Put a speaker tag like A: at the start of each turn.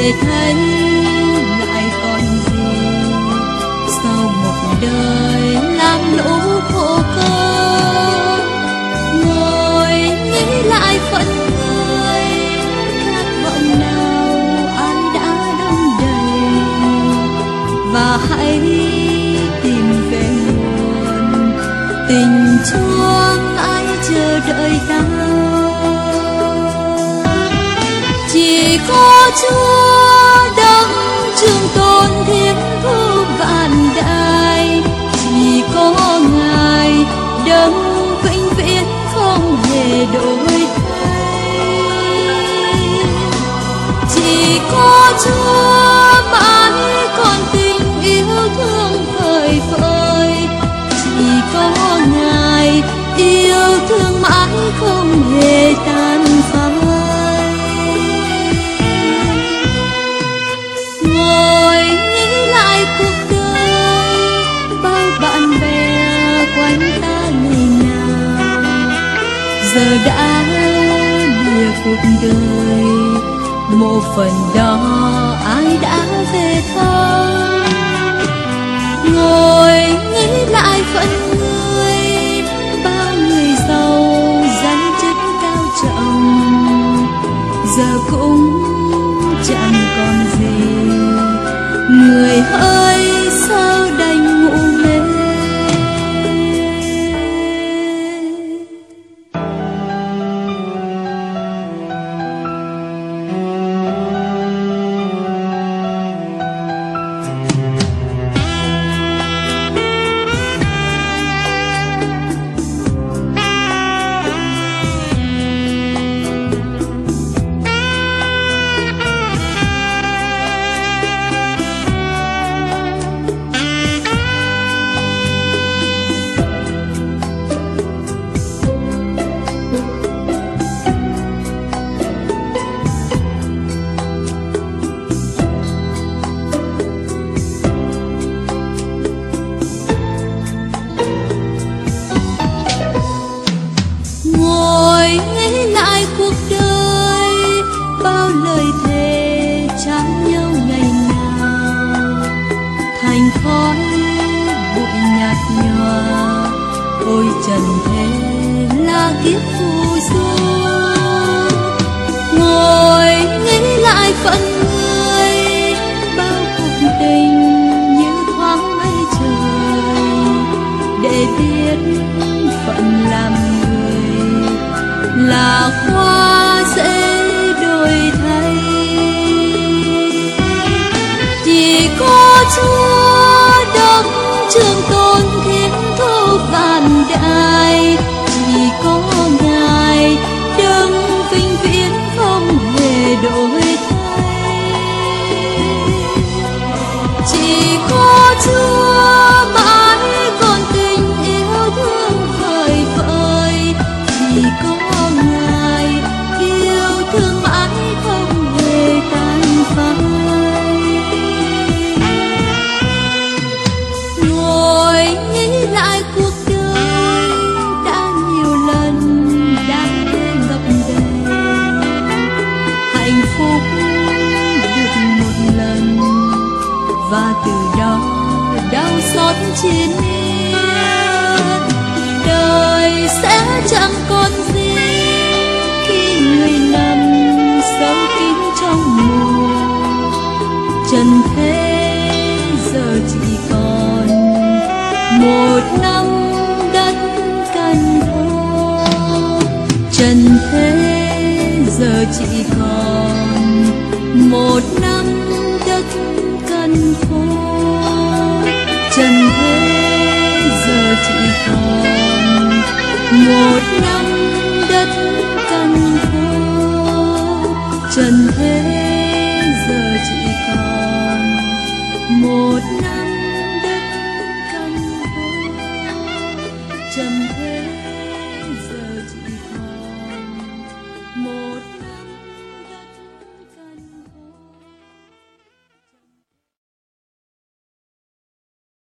A: về thấy lại còn gì? Sau một đời làm lũ khổ cơ, ngồi nghĩ lại phận người khát vọng nào ai đã đong đầy? Và hãy tìm về nguồn, tình chuông ai chờ đợi ta? Chỉ có chúa đấng trường tôn thiên thu vạn đại chỉ có ngài đấng vĩnh viễn không hề đổi thay. Chỉ có chúa mãi còn tình yêu thương vời vợi, chỉ có ngài yêu thương mãi không hề cuộc đời. Một phần đó ai đã về thăm? Ngồi nghĩ lại phận người, bao người giàu danh chất cao trọng giờ cũng trần thế là kiếp phù du ngồi nghĩ lại phận người, bao cuộc tình như thoáng mây trời. Để biết phận làm người là hoa dễ đổi thay. Chỉ có chúa đấng trường tôn lại cuộc đời đã nhiều lần đã ngập đầy hạnh phúc được một lần, và từ đó đau xót chiến miên. Đời sẽ chẳng còn một năm đất cằn đo trần thế giờ chỉ còn một năm đất cằn khô trần thế giờ chỉ còn một năm đất cằn khô trần thế giờ chỉ còn một năm